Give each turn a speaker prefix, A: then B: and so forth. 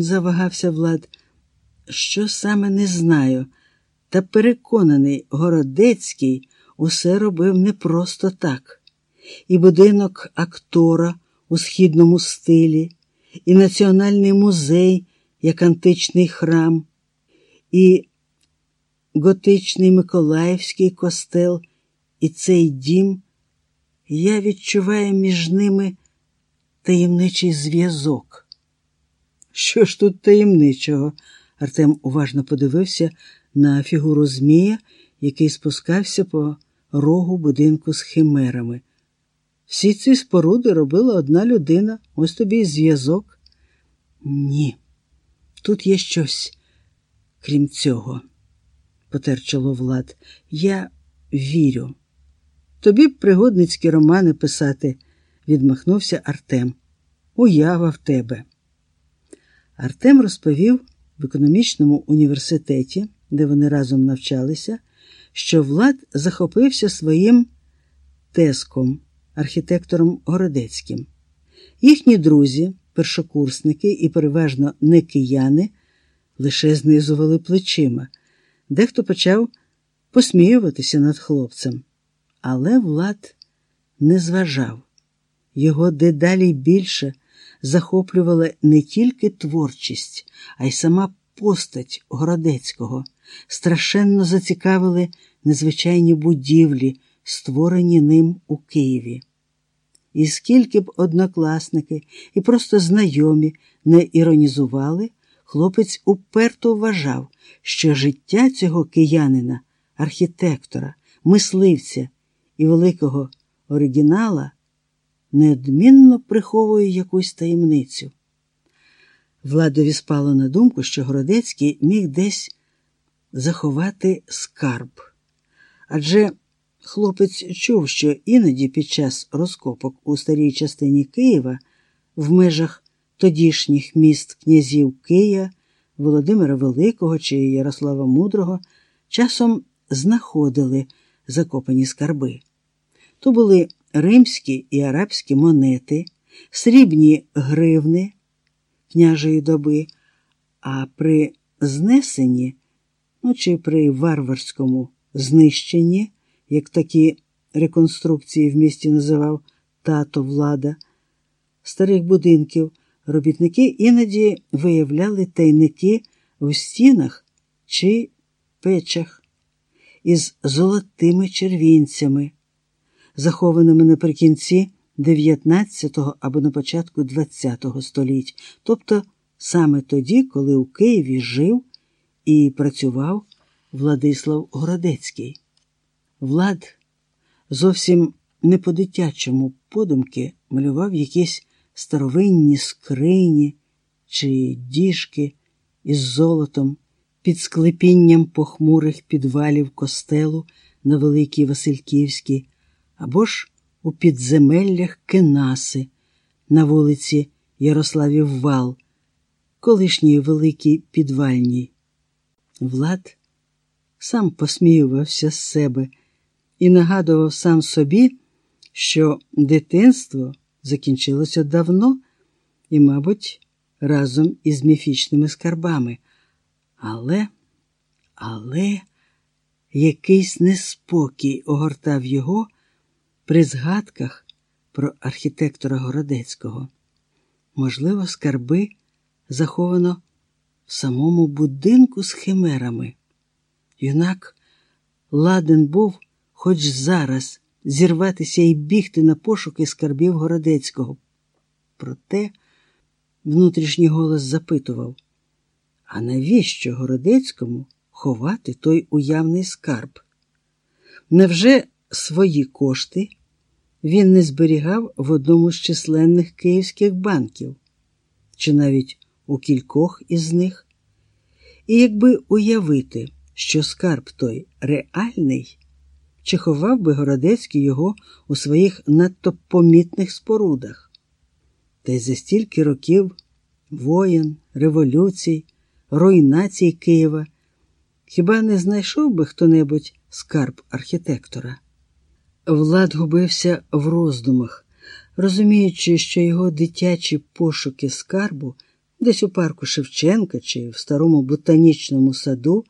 A: завагався Влад. Що саме не знаю, та переконаний, Городецький усе робив не просто так. І будинок актора у східному стилі, і національний музей як античний храм, і готичний Миколаївський костел, і цей дім. Я відчуваю між ними таємничий зв'язок. Що ж тут таємничого? Артем уважно подивився на фігуру Змія, який спускався по рогу будинку з химерами. Всі ці споруди робила одна людина, ось тобі зв'язок. Ні, тут є щось, крім цього, потер чоло Влад. Я вірю. Тобі б пригодницькі романи писати, відмахнувся Артем. Уява в тебе. Артем розповів в економічному університеті, де вони разом навчалися, що Влад захопився своїм теском, архітектором Городецьким. Їхні друзі, першокурсники і переважно не кияни, лише знизували плечима. Дехто почав посміюватися над хлопцем. Але Влад не зважав. Його дедалі більше захоплювала не тільки творчість, а й сама постать Городецького. Страшенно зацікавили незвичайні будівлі, створені ним у Києві. І скільки б однокласники і просто знайомі не іронізували, хлопець уперто вважав, що життя цього киянина, архітектора, мисливця і великого оригінала неодмінно приховує якусь таємницю. Владові спало на думку, що Городецький міг десь заховати скарб. Адже хлопець чув, що іноді під час розкопок у старій частині Києва в межах тодішніх міст князів Кия, Володимира Великого чи Ярослава Мудрого часом знаходили закопані скарби. То були римські і арабські монети, срібні гривни княжої доби, а при знесенні, ну чи при варварському знищенні, як такі реконструкції в місті називав тато влада, старих будинків, робітники іноді виявляли тайники в стінах чи печах із золотими червінцями, захованими наприкінці 19-го або на початку 20-го століть, тобто саме тоді, коли у Києві жив і працював Владислав Городецький. Влад зовсім не по-дитячому подумки малював якісь старовинні скрині чи діжки із золотом під склепінням похмурих підвалів костелу на Великій Васильківській, або ж у підземеллях Кенаси на вулиці Ярославів Вал, колишній великій підвальній. Влад сам посміювався з себе і нагадував сам собі, що дитинство закінчилося давно і, мабуть, разом із міфічними скарбами. Але, але якийсь неспокій огортав його при згадках про архітектора Городецького. Можливо, скарби заховано в самому будинку з химерами. Юнак ладен був хоч зараз зірватися і бігти на пошуки скарбів Городецького. Проте внутрішній голос запитував. А навіщо Городецькому ховати той уявний скарб? Невже свої кошти він не зберігав в одному з численних київських банків, чи навіть у кількох із них? І якби уявити, що скарб той реальний, чи ховав би Городецький його у своїх надто помітних спорудах? Та й за стільки років воєн, революцій руйнацій Києва, хіба не знайшов би хто-небудь скарб архітектора? Влад губився в роздумах, розуміючи, що його дитячі пошуки скарбу десь у парку Шевченка чи в старому ботанічному саду